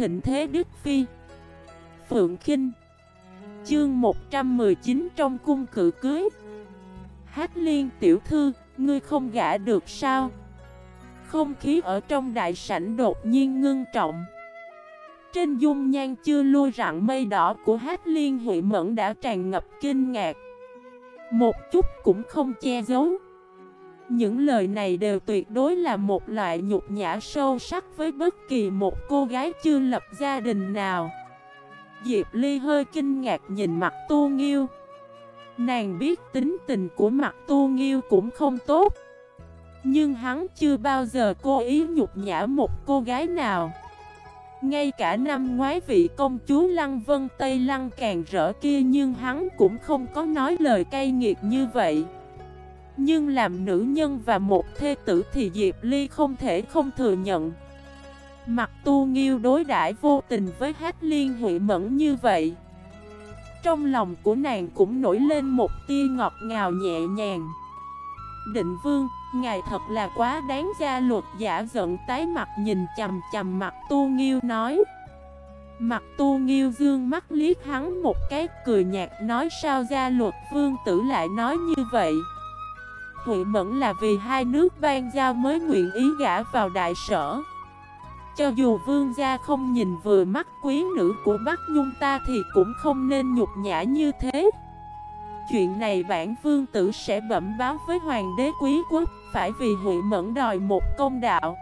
thịnh thế Đức Phi. Phượng Kinh. Chương 119 trong cung cử cưới. Hát liên tiểu thư, ngươi không gã được sao? Không khí ở trong đại sảnh đột nhiên ngưng trọng. Trên dung nhan chưa lui rặng mây đỏ của hát liên Huệ Mẫn đã tràn ngập kinh ngạc. Một chút cũng không che giấu. Những lời này đều tuyệt đối là một loại nhục nhã sâu sắc với bất kỳ một cô gái chưa lập gia đình nào. Diệp Ly hơi kinh ngạc nhìn mặt Tu Nghiêu. Nàng biết tính tình của mặt Tu Nghiêu cũng không tốt, Nhưng hắn chưa bao giờ cố ý nhục nhã một cô gái nào. Ngay cả năm ngoái vị công chúa Lăng Vân Tây Lăng càng rỡ kia, Nhưng hắn cũng không có nói lời cay nghiệt như vậy. Nhưng làm nữ nhân và một thê tử thì Diệp Ly không thể không thừa nhận. Mặt tu nghiêu đối đãi vô tình với hát liên huệ mẫn như vậy. Trong lòng của nàng cũng nổi lên một tia ngọt ngào nhẹ nhàng. Định vương, ngài thật là quá đáng gia luật giả giận tái mặt nhìn chầm chầm mặt tu nghiêu nói. Mặt tu nghiêu dương mắt liếc hắn một cái cười nhạt nói sao gia luật vương tử lại nói như vậy? Thụy mẫn là vì hai nước ban giao mới nguyện ý gã vào đại sở. Cho dù vương gia không nhìn vừa mắt quý nữ của Bắc Nhung ta thì cũng không nên nhục nhã như thế. Chuyện này bản vương tử sẽ bẩm báo với hoàng đế quý quốc, Phải vì hội mẫn đòi một công đạo.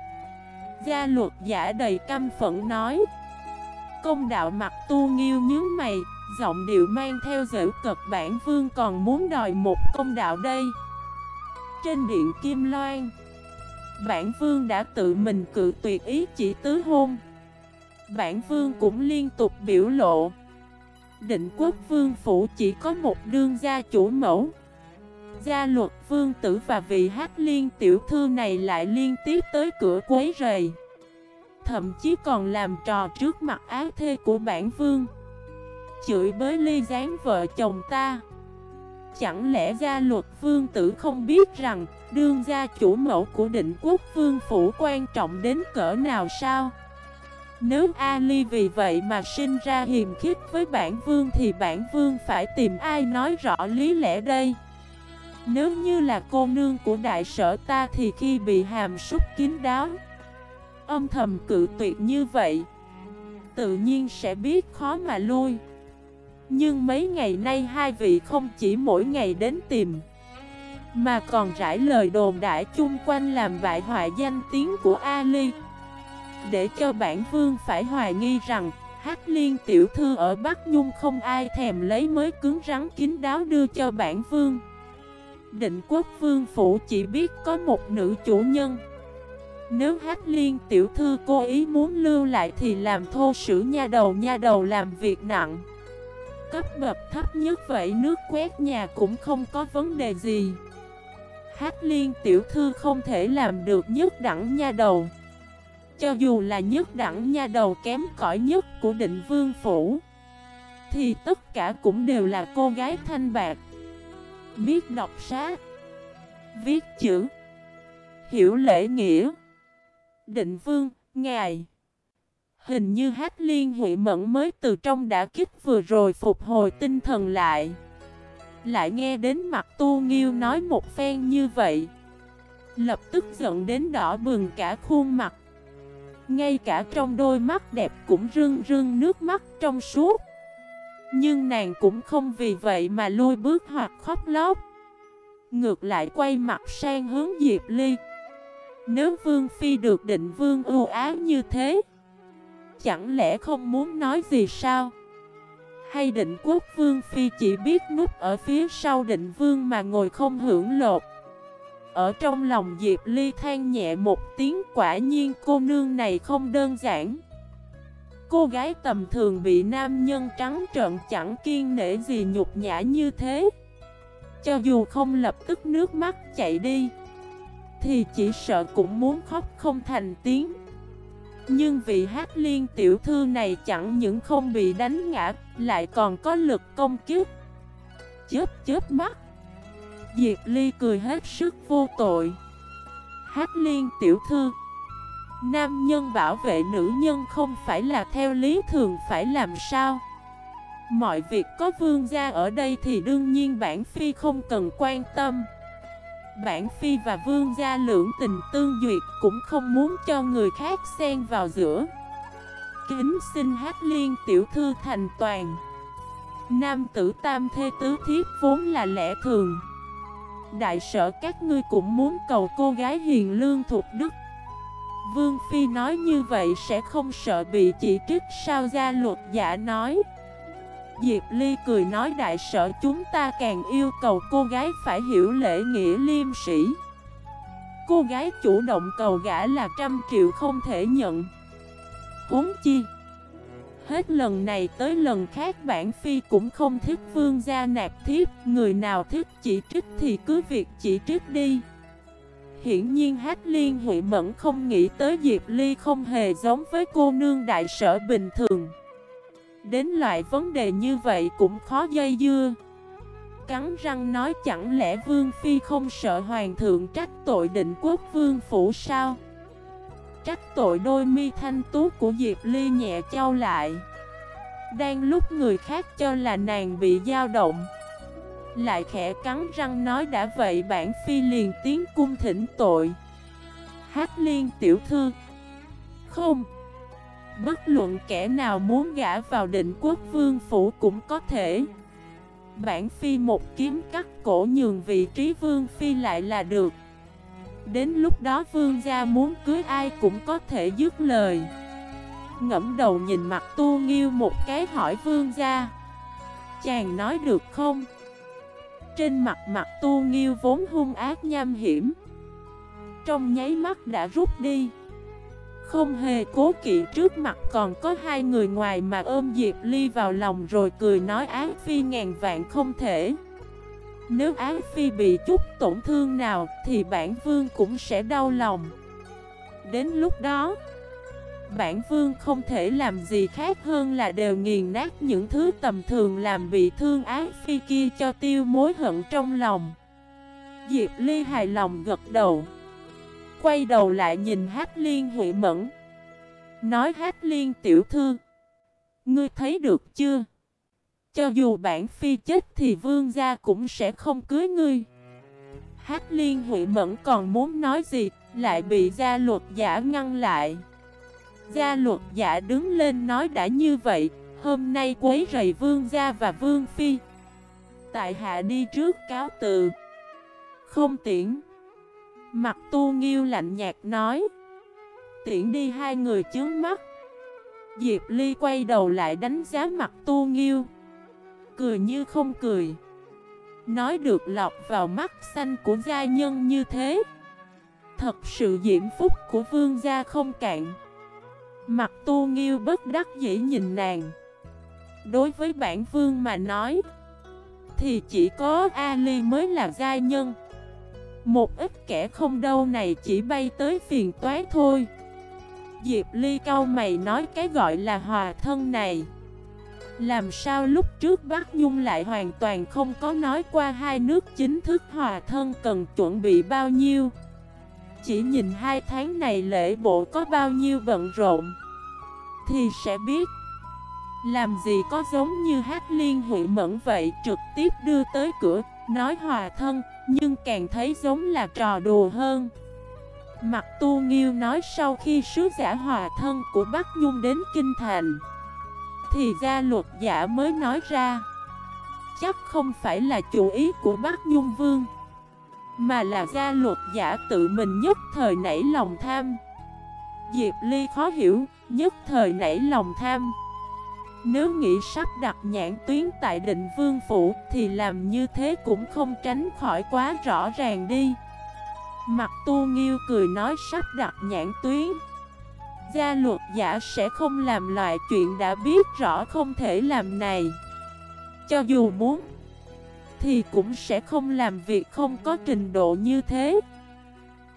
Gia luật giả đầy căm phẫn nói, Công đạo mặt tu nghiêu nhớ mày, Giọng điệu mang theo dễu cực bản vương còn muốn đòi một công đạo đây. Trên điện Kim Loan. Bản vương đã tự mình cự tuyệt ý chỉ tứ hôn. Bản vương cũng liên tục biểu lộ. Định quốc vương phủ chỉ có một đương gia chủ mẫu. Gia luật vương tử và vị hát liên tiểu thư này lại liên tiếp tới cửa quấy rầy. Thậm chí còn làm trò trước mặt ác thê của bản vương. Chửi bới ly gián vợ chồng ta. Chẳng lẽ gia luật vương tử không biết rằng, Đương gia chủ mẫu của định quốc vương phủ quan trọng đến cỡ nào sao? Nếu Ali vì vậy mà sinh ra hiềm khích với bản vương Thì bản vương phải tìm ai nói rõ lý lẽ đây? Nếu như là cô nương của đại sở ta thì khi bị hàm súc kín đáo, Âm thầm cự tuyệt như vậy, Tự nhiên sẽ biết khó mà lui nhưng mấy ngày nay hai vị không chỉ mỗi ngày đến tìm, Mà còn rải lời đồn đại chung quanh làm bại hoại danh tiếng của Ali. Để cho bản vương phải hoài nghi rằng Hát liên tiểu thư ở Bắc Nhung không ai thèm lấy mới cứng rắn kín đáo đưa cho bản vương. Định quốc vương phủ chỉ biết có một nữ chủ nhân. Nếu Hát liên tiểu thư cố ý muốn lưu lại thì làm thô sử nha đầu nha đầu làm việc nặng. Cấp bậc thấp nhất vậy nước quét nhà cũng không có vấn đề gì. Hát liên tiểu thư không thể làm được nhất đẳng nha đầu. Cho dù là nhất đẳng nha đầu kém cỏi nhất của định vương phủ Thì tất cả cũng đều là cô gái thanh bạc. Biết đọc sát Viết chữ Hiểu lễ nghĩa. Định vương, ngài. Hình như hát liên Huệ Mẫn mới từ trong đã kích vừa rồi phục hồi tinh thần lại. Lại nghe đến mặt tu nghiêu nói một phen như vậy, Lập tức giận đến đỏ bừng cả khuôn mặt. Ngay cả trong đôi mắt đẹp cũng rưng rưng nước mắt trong suốt. Nhưng nàng cũng không vì vậy mà lôi bước hoặc khóc lóc. Ngược lại quay mặt sang hướng Diệp Ly. Nếu Vương Phi được định Vương ưu ái như thế chẳng lẽ không muốn nói gì sao? Hay định quốc vương phi chỉ biết núp ở phía sau định vương mà ngồi không hưởng lột? Ở trong lòng Diệp Ly than nhẹ một tiếng quả nhiên cô nương này không đơn giản. Cô gái tầm thường bị nam nhân trắng trợn chẳng kiên nể gì nhục nhã như thế. Cho dù không lập tức nước mắt chạy đi, thì chỉ sợ cũng muốn khóc không thành tiếng. Nhưng vị hát liên tiểu thư này chẳng những không bị đánh ngã, Lại còn có lực công kiếp Chớp chớp mắt. Diệp Ly cười hết sức vô tội. Hát liên tiểu thư. Nam nhân bảo vệ nữ nhân không phải là theo lý thường phải làm sao? Mọi việc có vương gia ở đây thì đương nhiên bản phi không cần quan tâm. Bản phi và vương gia lưỡng tình tương duyệt cũng không muốn cho người khác xen vào giữa. Kính xin hát liên tiểu thư thành toàn. Nam tử tam thê tứ thiết vốn là lẽ thường. Đại sở các ngươi cũng muốn cầu cô gái hiền lương thuộc đức. Vương Phi nói như vậy sẽ không sợ bị chỉ trích, sao gia luật giả nói. Diệp Ly cười nói đại sở chúng ta càng yêu cầu cô gái phải hiểu lễ nghĩa liêm sĩ Cô gái chủ động cầu gã là trăm triệu không thể nhận. Huống chi, Hết lần này tới lần khác bản phi cũng không thích vương gia nạp thiếp, Người nào thích chỉ trích thì cứ việc chỉ trích đi. Hiển nhiên Hát Liên Huệ Mẫn không nghĩ tới Diệp Ly không hề giống với cô nương đại sở bình thường. Đến loại vấn đề như vậy cũng khó dây dưa. Cắn răng nói chẳng lẽ Vương Phi không sợ Hoàng thượng trách tội định quốc Vương Phủ sao? Trách tội đôi mi thanh tú của Diệp Ly nhẹ trao lại. Đang lúc người khác cho là nàng bị dao động, Lại khẽ cắn răng nói đã vậy bản Phi liền tiến cung thỉnh tội. Hát liên tiểu thư, Không. Bất luận kẻ nào muốn gã vào định quốc vương phủ cũng có thể. Bản phi một kiếm cắt cổ nhường vị trí vương phi lại là được. Đến lúc đó vương gia muốn cưới ai cũng có thể dứt lời. Ngẫm đầu nhìn mặt tu nghiêu một cái hỏi vương gia, Chàng nói được không? Trên mặt mặt tu nghiêu vốn hung ác nham hiểm, Trong nháy mắt đã rút đi không hề cố kỵ trước mặt còn có hai người ngoài mà ôm Diệp Ly vào lòng rồi cười nói Ác Phi ngàn vạn không thể. Nếu Ác Phi bị chút tổn thương nào thì bản vương cũng sẽ đau lòng. Đến lúc đó, Bản vương không thể làm gì khác hơn là đều nghiền nát những thứ tầm thường làm bị thương Ác Phi kia cho tiêu mối hận trong lòng. Diệp Ly hài lòng gật đầu. Quay đầu lại nhìn Hát Liên Huệ Mẫn. Nói Hát Liên tiểu thư, Ngươi thấy được chưa? Cho dù bản phi chết thì vương gia cũng sẽ không cưới ngươi. Hát Liên Huệ Mẫn còn muốn nói gì, Lại bị gia luật giả ngăn lại. Gia luật giả đứng lên nói, đã như vậy, Hôm nay quấy rầy vương gia và vương phi. Tại hạ đi trước cáo từ. Không tiễn. Mặt tu nghiêu lạnh nhạt nói. Tiễn đi hai người chướng mắt. Diệp Ly quay đầu lại đánh giá mặt tu nghiêu. Cười như không cười. Nói được lọc vào mắt xanh của gia nhân như thế. Thật sự diễm phúc của vương gia không cạn. Mặt tu nghiêu bất đắc dĩ nhìn nàng. Đối với bản vương mà nói, Thì chỉ có Ali mới là gia nhân một ít kẻ không đâu này chỉ bay tới phiền toái thôi. Diệp Ly cao mày nói cái gọi là hòa thân này. Làm sao lúc trước Bắc Nhung lại hoàn toàn không có nói qua hai nước chính thức hòa thân cần chuẩn bị bao nhiêu? Chỉ nhìn hai tháng này lễ bộ có bao nhiêu bận rộn? Thì sẽ biết. Làm gì có giống như hát liên hội mẫn vậy trực tiếp đưa tới cửa, Nói hòa thân nhưng càng thấy giống là trò đùa hơn. Mặt tu nghiêu nói sau khi sứ giả hòa thân của Bắc Nhung đến Kinh Thành Thì gia luật giả mới nói ra Chắc không phải là chủ ý của Bắc Nhung Vương Mà là gia luật giả tự mình nhất thời nảy lòng tham. Diệp Ly khó hiểu, nhất thời nảy lòng tham nếu nghĩ sắp đặt nhãn tuyến tại định vương phủ Thì làm như thế cũng không tránh khỏi quá rõ ràng đi. Mặt tu nghiêu cười nói sắp đặt nhãn tuyến. Gia luật giả sẽ không làm loại chuyện đã biết rõ không thể làm này. Cho dù muốn, Thì cũng sẽ không làm việc không có trình độ như thế.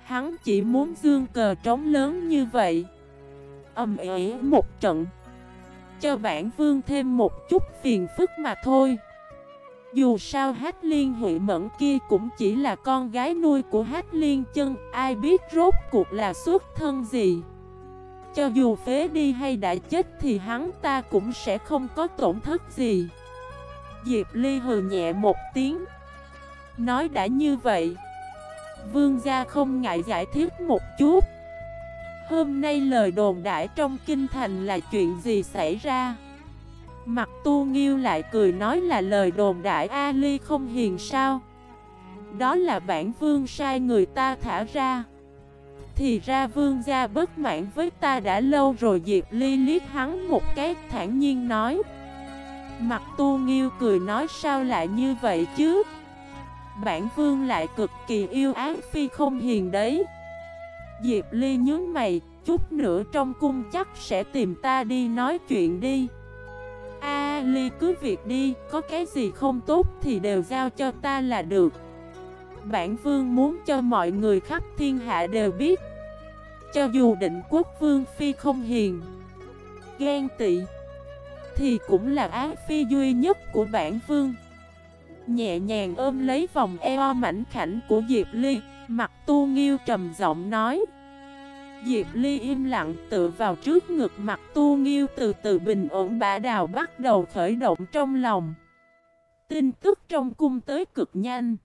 Hắn chỉ muốn dương cờ trống lớn như vậy. Âm ỉ một trận cho bản vương thêm một chút phiền phức mà thôi. Dù sao Hát Liên Huệ Mẫn kia cũng chỉ là con gái nuôi của Hát Liên chân, Ai biết rốt cuộc là xuất thân gì. Cho dù phế đi hay đã chết thì hắn ta cũng sẽ không có tổn thất gì. Diệp Ly hừ nhẹ một tiếng, Nói đã như vậy. Vương gia không ngại giải thích một chút. Hôm nay lời đồn đãi trong kinh thành là chuyện gì xảy ra? Mặt tu nghiêu lại cười nói là lời đồn đại Ali không hiền sao? Đó là bản vương sai người ta thả ra. Thì ra vương gia bất mãn với ta đã lâu rồi, Diệp Ly liếc hắn một cái, thản nhiên nói. Mặt tu nghiêu cười nói sao lại như vậy chứ? Bản vương lại cực kỳ yêu ác phi không hiền đấy. Diệp Ly nhớ mày, Chút nữa trong cung chắc sẽ tìm ta đi nói chuyện đi. A Ly cứ việc đi, Có cái gì không tốt thì đều giao cho ta là được. Bản vương muốn cho mọi người khắp thiên hạ đều biết. Cho dù định quốc vương phi không hiền, Ghen tị, Thì cũng là ác phi duy nhất của bản vương. Nhẹ nhàng ôm lấy vòng eo mảnh khảnh của Diệp Ly. Mặt tu nghiêu trầm giọng nói. Diệp Ly im lặng tựa vào trước ngực mặt tu nghiêu từ từ bình ổn bả đào bắt đầu khởi động trong lòng. Tin tức trong cung tới cực nhanh.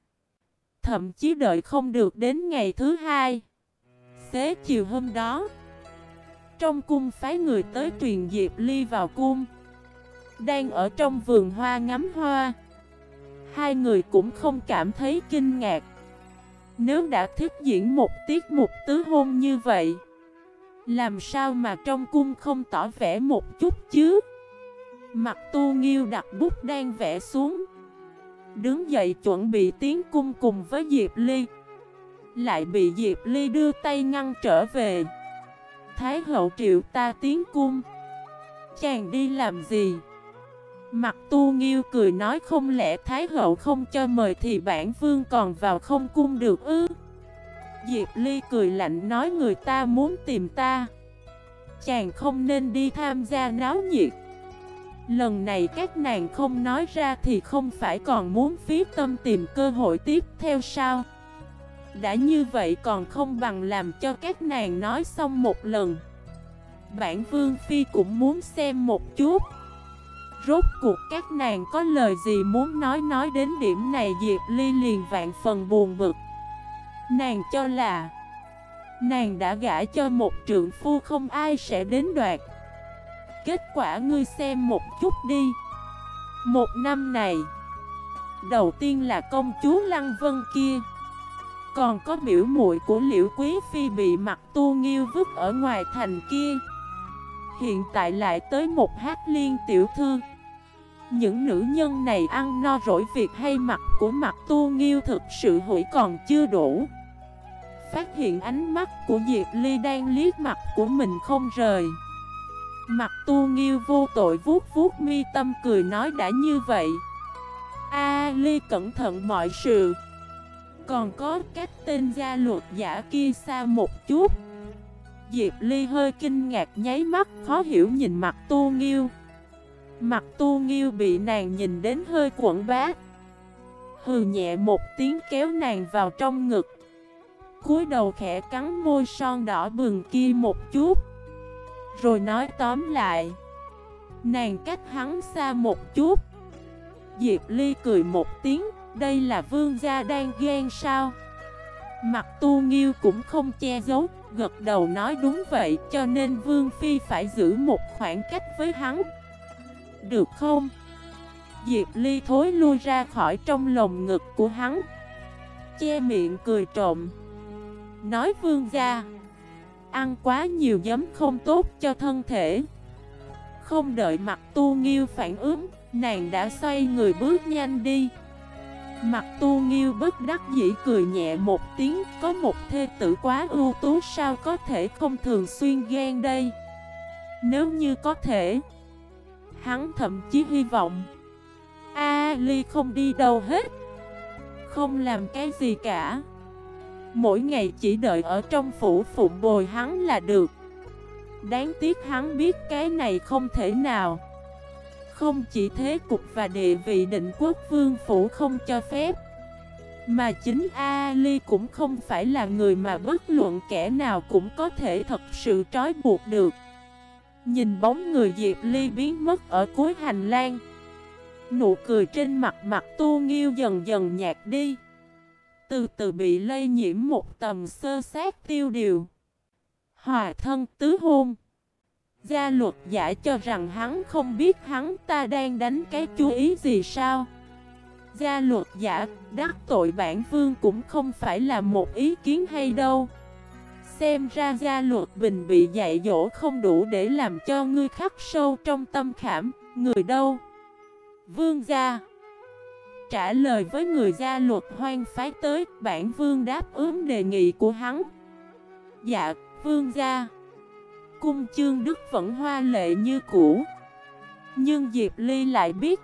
Thậm chí đợi không được đến ngày thứ hai. Xế chiều hôm đó, Trong cung phái người tới truyền Diệp Ly vào cung. Đang ở trong vườn hoa ngắm hoa. Hai người cũng không cảm thấy kinh ngạc. Nếu đã thích diễn một tiết mục tứ hôn như vậy, Làm sao mà trong cung không tỏ vẻ một chút chứ? Mặt tu nghiêu đặt bút đang vẽ xuống, Đứng dậy chuẩn bị tiến cung cùng với Diệp Ly. Lại bị Diệp Ly đưa tay ngăn trở về. Thái hậu triệu ta tiến cung. Chàng đi làm gì? Mặt tu nghiêu cười nói không lẽ Thái hậu không cho mời thì bản vương còn vào không cung được ư? Diệp Ly cười lạnh nói người ta muốn tìm ta. Chàng không nên đi tham gia náo nhiệt. Lần này các nàng không nói ra thì không phải còn muốn phí tâm tìm cơ hội tiếp theo sao? Đã như vậy còn không bằng làm cho các nàng nói xong một lần. Bản Vương Phi cũng muốn xem một chút. Rốt cuộc các nàng có lời gì muốn nói nói đến điểm này Diệp Ly liền vạn phần buồn bực. Nàng cho là, Nàng đã gả cho một trượng phu không ai sẽ đến đoạt. Kết quả ngươi xem một chút đi. Một năm này, Đầu tiên là công chúa Lăng Vân kia. Còn có biểu muội của Liễu Quý Phi bị mặt tu nghiêu vứt ở ngoài thành kia. Hiện tại lại tới một hát liên tiểu thư. Những nữ nhân này ăn no rỗi việc hay mặt của mặt tu nghiêu thực sự hủy còn chưa đủ. Phát hiện ánh mắt của Diệp Ly đang liếc mặt của mình không rời. Mặt tu nghiêu vô tội vuốt vuốt mi tâm cười nói đã như vậy. A Ly cẩn thận mọi sự. Còn có cách tên gia luật giả kia xa một chút. Diệp Ly hơi kinh ngạc nháy mắt, khó hiểu nhìn mặt tu nghiêu. Mặt tu nghiêu bị nàng nhìn đến hơi quẩn bát Hừ nhẹ một tiếng kéo nàng vào trong ngực. Cúi đầu khẽ cắn môi son đỏ bừng kia một chút. Rồi nói tóm lại, Nàng cách hắn xa một chút. Diệp Ly cười một tiếng, Đây là vương gia đang ghen sao? Mặt tu nghiêu cũng không che giấu, Gật đầu nói đúng vậy, Cho nên vương phi phải giữ một khoảng cách với hắn. Được không? Diệp Ly thối lui ra khỏi trong lồng ngực của hắn. Che miệng cười trộm. Nói vương gia, Ăn quá nhiều giấm không tốt cho thân thể. Không đợi mặt tu nghiêu phản ứng, Nàng đã xoay người bước nhanh đi. Mặt tu nghiêu bất đắc dĩ cười nhẹ một tiếng, Có một thê tử quá ưu tú sao có thể không thường xuyên ghen đây? Nếu như có thể, Hắn thậm chí hy vọng A Ly không đi đâu hết, Không làm cái gì cả. Mỗi ngày chỉ đợi ở trong phủ phụng bồi hắn là được. Đáng tiếc hắn biết cái này không thể nào. Không chỉ thế cục và địa vị định quốc vương phủ không cho phép, Mà chính Ali cũng không phải là người mà bất luận kẻ nào cũng có thể thật sự trói buộc được. Nhìn bóng người Diệp Ly biến mất ở cuối hành lang, Nụ cười trên mặt mặt tu nghiêu dần dần nhạt đi, Từ từ bị lây nhiễm một tầm sơ sát tiêu điều. Hòa thân tứ hôn. Gia luật giả cho rằng hắn không biết hắn ta đang đánh cái chú ý gì sao. Gia luật giả đắc tội bản vương cũng không phải là một ý kiến hay đâu. Xem ra gia luật bình bị dạy dỗ không đủ để làm cho ngươi khắc sâu trong tâm khảm Người đâu? Vương gia. Trả lời với người gia luật hoang phái tới Bản vương đáp ứng đề nghị của hắn. Dạ, vương gia. Cung chương đức vẫn hoa lệ như cũ. Nhưng Diệp Ly lại biết,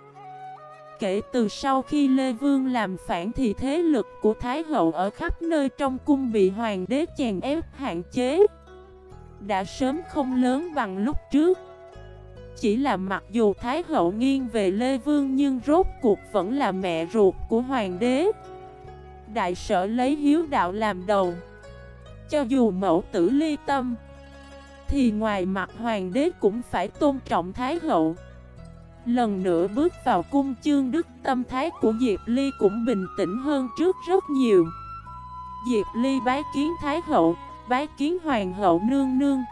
Kể từ sau khi Lê Vương làm phản thì thế lực của Thái Hậu ở khắp nơi trong cung bị hoàng đế chèn ép hạn chế, Đã sớm không lớn bằng lúc trước. Chỉ là mặc dù Thái Hậu nghiêng về Lê Vương nhưng rốt cuộc vẫn là mẹ ruột của hoàng đế. Đại sở lấy hiếu đạo làm đầu. Cho dù mẫu tử ly tâm thì ngoài mặt hoàng đế cũng phải tôn trọng Thái Hậu. Lần nữa bước vào cung chương đức tâm thái của Diệp Ly cũng bình tĩnh hơn trước rất nhiều. Diệp Ly bái kiến Thái Hậu, bái kiến Hoàng hậu nương nương.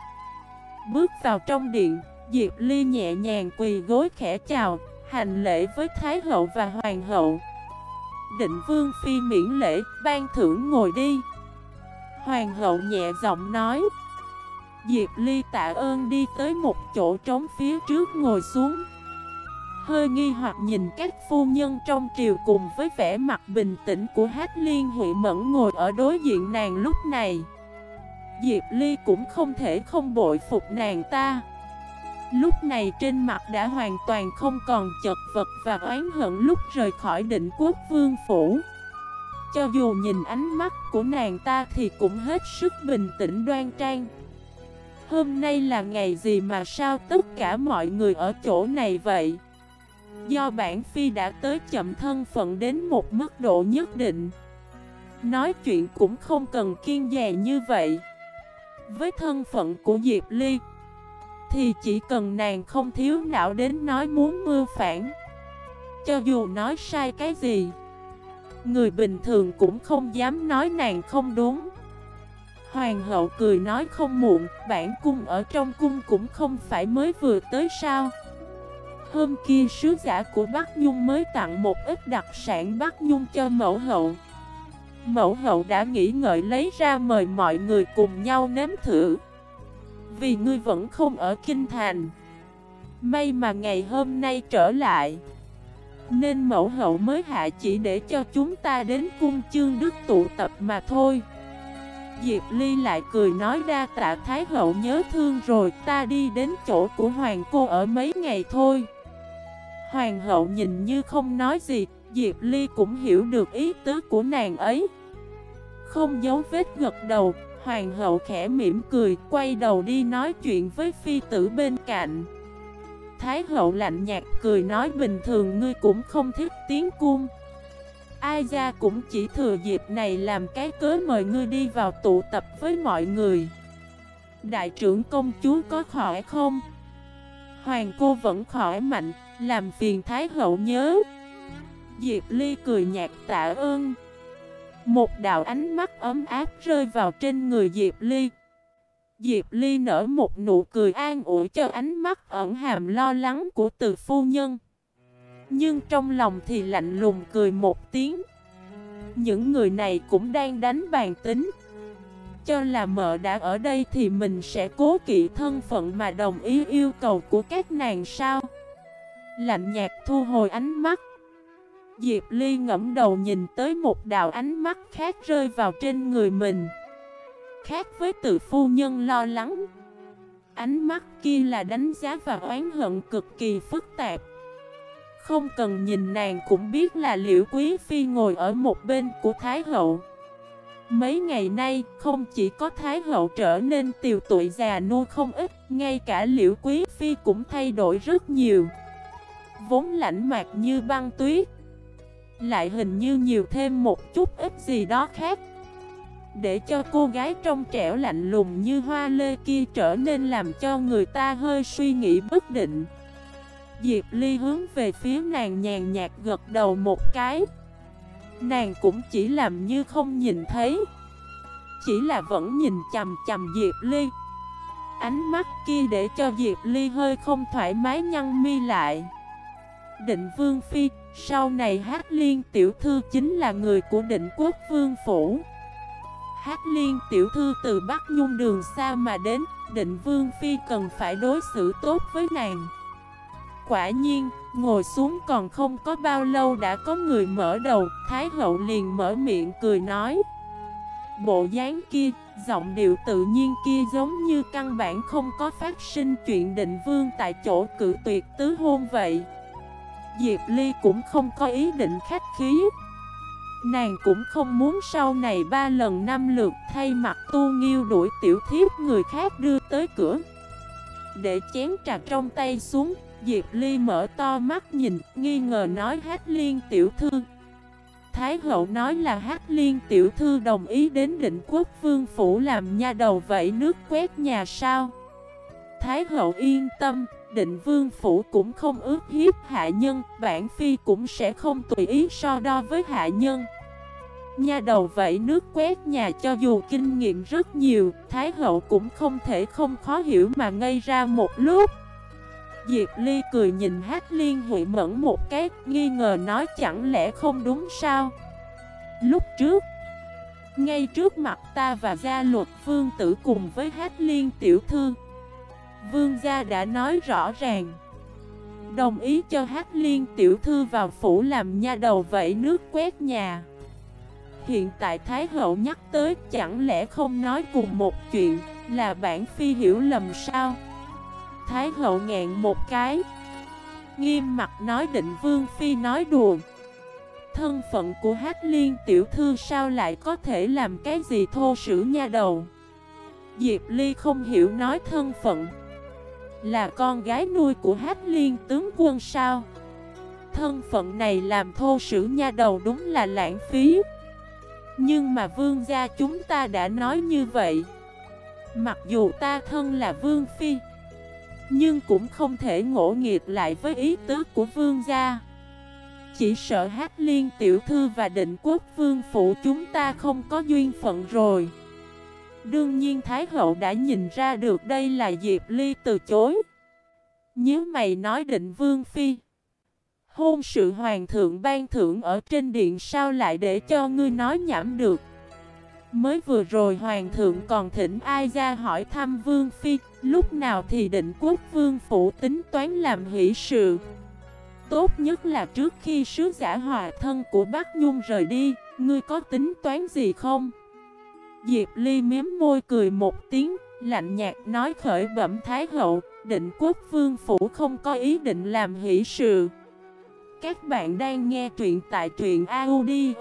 Bước vào trong điện, Diệp Ly nhẹ nhàng quỳ gối khẽ chào, hành lễ với Thái Hậu và Hoàng hậu. Định Vương Phi miễn lễ, ban thưởng ngồi đi. Hoàng hậu nhẹ giọng nói Diệp Ly tạ ơn đi tới một chỗ trống phía trước ngồi xuống. Hơi nghi hoặc nhìn các phu nhân trong triều cùng với vẻ mặt bình tĩnh của Hát Liên Huệ Mẫn ngồi ở đối diện nàng lúc này. Diệp Ly cũng không thể không bội phục nàng ta. Lúc này trên mặt đã hoàn toàn không còn chật vật và oán hận lúc rời khỏi định quốc vương phủ. Cho dù nhìn ánh mắt của nàng ta thì cũng hết sức bình tĩnh đoan trang. Hôm nay là ngày gì mà sao tất cả mọi người ở chỗ này vậy? Do bản phi đã tới chậm thân phận đến một mức độ nhất định. Nói chuyện cũng không cần kiên dè như vậy. Với thân phận của Diệp Ly, Thì chỉ cần nàng không thiếu não đến nói muốn mưa phản. Cho dù nói sai cái gì, Người bình thường cũng không dám nói nàng không đúng. Hoàng hậu cười nói không muộn, Bản cung ở trong cung cũng không phải mới vừa tới sao? Hôm kia sứ giả của Bắc Nhung mới tặng một ít đặc sản Bắc Nhung cho mẫu hậu. Mẫu hậu đã nghĩ ngợi lấy ra mời mọi người cùng nhau nếm thử. Vì ngươi vẫn không ở Kinh Thành, May mà ngày hôm nay trở lại, Nên mẫu hậu mới hạ chỉ để cho chúng ta đến cung chương đức tụ tập mà thôi. Diệp Ly lại cười nói đa tạ Thái hậu nhớ thương rồi Ta đi đến chỗ của hoàng cô ở mấy ngày thôi Hoàng hậu nhìn như không nói gì, Diệp Ly cũng hiểu được ý tứ của nàng ấy. Không giấu vết gật đầu, Hoàng hậu khẽ mỉm cười, quay đầu đi nói chuyện với phi tử bên cạnh. Thái hậu lạnh nhạt cười nói bình thường ngươi cũng không thích tiếng cung. Ai ra cũng chỉ thừa dịp này làm cái cớ mời ngươi đi vào tụ tập với mọi người. Đại trưởng công chúa có khỏi không? Hoàng cô vẫn khỏi mạnh, làm phiền Thái hậu nhớ Diệp Ly cười nhạt tạ ơn Một đạo ánh mắt ấm áp rơi vào trên người Diệp Ly Diệp Ly nở một nụ cười an ủi cho ánh mắt ẩn hàm lo lắng của từ phu nhân nhưng trong lòng thì lạnh lùng cười một tiếng. Những người này cũng đang đánh bàn tính. Cho là mợ đã ở đây thì mình sẽ cố kỵ thân phận mà đồng ý yêu cầu của các nàng sao? Lạnh nhạt thu hồi ánh mắt. Diệp Ly ngẫm đầu nhìn tới một đạo ánh mắt khác rơi vào trên người mình. Khác với tự phu nhân lo lắng. Ánh mắt kia là đánh giá và oán hận cực kỳ phức tạp. Không cần nhìn nàng cũng biết là Liễu Quý Phi ngồi ở một bên của Thái Hậu. Mấy ngày nay, không chỉ có Thái Hậu trở nên tiều tụi già nua không ít Ngay cả Liễu Quý Phi cũng thay đổi rất nhiều. Vốn lãnh mạc như băng tuyết lại hình như nhiều thêm một chút ít gì đó khác. Để cho cô gái trong trẻo lạnh lùng như hoa lê kia trở nên làm cho người ta hơi suy nghĩ bất định. Diệp Ly hướng về phía nàng nhàn nhạt gật đầu một cái. Nàng cũng chỉ làm như không nhìn thấy, Chỉ là vẫn nhìn chầm chầm Diệp Ly. Ánh mắt kia để cho Diệp Ly hơi không thoải mái nhăn mi lại. Định Vương Phi, Sau này Hát Liên Tiểu Thư chính là người của định quốc Vương Phủ. Hát Liên Tiểu Thư từ Bắc Nhung đường xa mà đến, Định Vương Phi cần phải đối xử tốt với nàng. Quả nhiên, ngồi xuống còn không có bao lâu đã có người mở đầu Thái hậu liền mở miệng cười nói. Bộ dáng kia, giọng điệu tự nhiên kia giống như căn bản không có phát sinh chuyện định vương tại chỗ cự tuyệt tứ hôn vậy. Diệp Ly cũng không có ý định khách khí. Nàng cũng không muốn sau này ba lần năm lượt thay mặt tu nghiêu đuổi tiểu thiếp người khác đưa tới cửa. Để chén trà trong tay xuống Diệp Ly mở to mắt nhìn nghi ngờ nói hát liên tiểu thư Thái hậu nói là hát liên tiểu thư đồng ý đến định quốc vương phủ làm nha đầu vẫy nước quét nhà sao Thái hậu yên tâm định vương phủ cũng không ước hiếp hạ nhân, bản phi cũng sẽ không tùy ý so đo với hạ nhân. Nha đầu vậy nước quét nhà cho dù kinh nghiệm rất nhiều, Thái hậu cũng không thể không khó hiểu mà ngây ra một lúc. Diệp Ly cười nhìn Hát Liên Huệ Mẫn một cái, nghi ngờ nói chẳng lẽ không đúng sao? Lúc trước, ngay trước mặt ta và gia luật phương tử cùng với Hát Liên Tiểu Thư Vương gia đã nói rõ ràng. Đồng ý cho Hát Liên tiểu thư vào phủ làm nha đầu vẫy nước quét nhà. Hiện tại Thái Hậu nhắc tới chẳng lẽ không nói cùng một chuyện Là bản phi hiểu lầm sao? Thái Hậu ngẹn một cái. Nghiêm mặt nói định Vương Phi nói đùa. Thân phận của Hát Liên tiểu thư sao lại có thể làm cái gì thô sử nha đầu? Diệp Ly không hiểu nói thân phận. Là con gái nuôi của Hát Liên tướng quân sao? Thân phận này làm thô sử nha đầu đúng là lãng phí. Nhưng mà vương gia chúng ta đã nói như vậy. Mặc dù ta thân là vương phi nhưng cũng không thể ngỗ nghiệt lại với ý tứ của vương gia Chỉ sợ Hát Liên tiểu thư và định quốc vương phụ chúng ta không có duyên phận rồi Đương nhiên Thái Hậu đã nhìn ra được đây là Diệp Ly từ chối. Nhớ mày nói định Vương Phi. Hôn sự hoàng thượng ban thưởng ở trên điện sao lại để cho ngươi nói nhảm được. Mới vừa rồi hoàng thượng còn thỉnh ai ra hỏi thăm Vương Phi, lúc nào thì định quốc Vương Phủ tính toán làm hỷ sự. Tốt nhất là trước khi sứ giả hòa thân của Bắc Nhung rời đi, ngươi có tính toán gì không? Diệp Ly miếm môi cười một tiếng, lạnh nhạt nói khởi bẩm Thái Hậu, định quốc vương phủ không có ý định làm hỷ sự. Các bạn đang nghe truyện tại truyện audio.fif